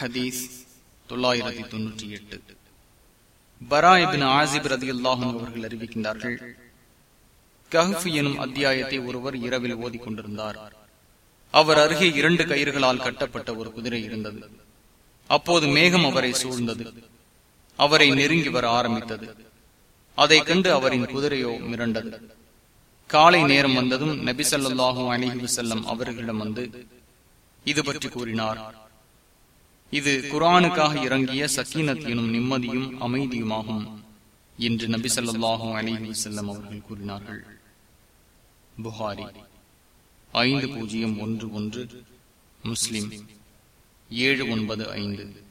ஹதீஸ் தொள்ளாயிரத்தி தொன்னூற்றி எட்டு. பராயிபின் ஆசிப் ரதி அல்லாஹும் அவர்கள் அறிவிக்கின்றார்கள் கஹப் எனும் அத்தியாயத்தை ஒருவர் இரவில் ஓதிக் கொண்டிருந்தார் அவர் அருகே இரண்டு கயிறுகளால் கட்டப்பட்ட ஒரு குதிரை இருந்தது. அப்போது மேகம் அவரை சூழ்ந்தது. அவரை நெருங்கி வர ஆரம்பித்தது. அதை கண்டு அவரின் குதிரையோ மிரண்டது. காலை நேரம் வந்ததும் நபிசல்லாஹும் அலிஹி வசல்லம் அவர்களிடம் வந்து இது பற்றி கூறினார். இது குரானுக்காக இறங்கிய சக்கீனத் எனும் நிம்மதியும் அமைதியுமாகும் என்று நபி சொல்லாஹும் அலிஹி செல்லம் அவர்கள் கூறினார்கள். புகாரி ஐந்து பூஜ்ஜியம் ஒன்று ஒன்று முஸ்லிம் ஏழு ஒன்பது ஐந்து.